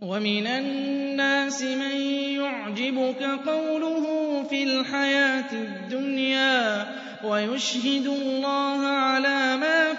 وَمِنَ النَّاسِ مَن يُعْجِبُكَ قَوْلُهُ فِي الْحَيَاةِ الدُّنْيَا وَيُشْهِدُ اللَّهَ عَلَىٰ مَا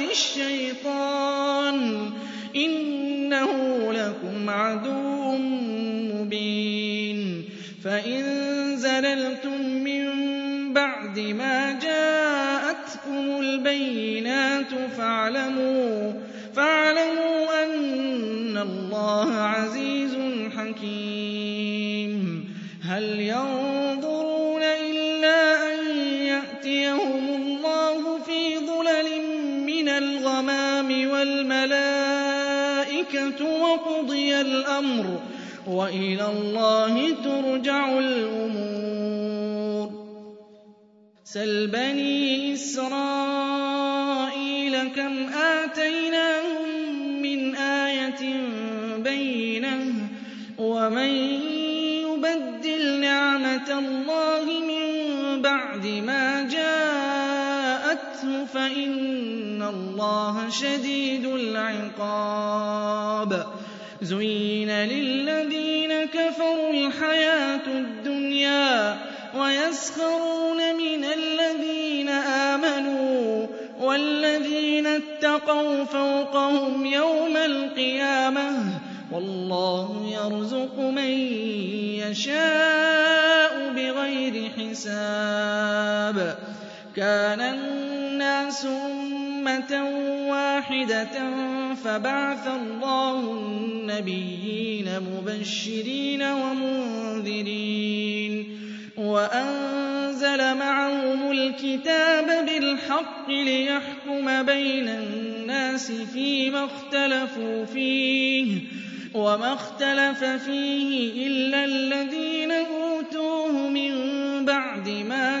الشَّيْطَانِ ۚ، إِنَّهُ لَكُمْ عَدُوٌّ مُّبِينٌ. فَإِن زَلَلْتُم مِّن بَعْدِ مَا جَاءَتْكُمُ الْبَيِّنَاتُ فَاعْلَمُوا أَنَّ اللَّهَ عَزِيزٌ حَكِيمٌ. هَلْ يَنظُرُونَ الْغَمَامِ وَالْمَلَائِكَةُ وَقُضِيَ الْأَمْرُ ۚ وَإِلَى اللَّهِ تُرْجَعُ الْأُمُورُ. سَلْ بَنِي إِسْرَائِيلَ كَمْ آتَيْنَاهُم مِّنْ آيَةٍ بَيِّنَةٍ ۗ يُبَدِّلْ نِعْمَةَ اللَّهِ مِن بَعْدِ مَا جَاءَتْهُ فَإِنَّ اللَّهَ شَدِيدُ الْعِقَابِ. زُيِّنَ لِلَّذِينَ كَفَرُوا الْحَيَاةُ الدُّنْيَا وَيَسْخَرُونَ مِنَ الَّذِينَ آمَنُوا وَالَّذِينَ اتَّقَوْا فَوْقَهُمْ يَوْمَ الْقِيَامَةِ ۗ وَاللَّهُ يَرْزُقُ مَن يَشَاءُ بِغَيْرِ حِسَابٍ. كَانَ النَّاسُ أُمَّةً وَاحِدَةً فَبَعَثَ اللَّهُ النَّبِيِّينَ مُبَشِّرِينَ وَمُنذِرِينَ وَأَنزَلَ مَعَهُمُ الْكِتَابَ بِالْحَقِّ لِيَحْكُمَ بَيْنَ النَّاسِ فِي مَا اخْتَلَفُوا فِيهِ ۚ وَمَا اخْتَلَفَ فِيهِ إِلَّا الَّذِينَ أُوتُوهُ مِن بَعْدِ مَا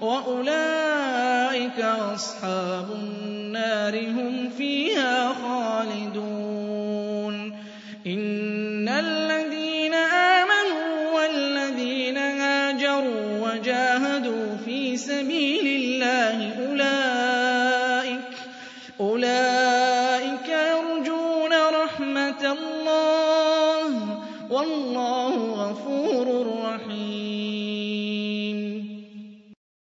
وَأُولَٰئِكَ أَصْحَابُ النَّارِ هُمْ فِيهَا خَالِدُونَ إِنَّ الَّذِينَ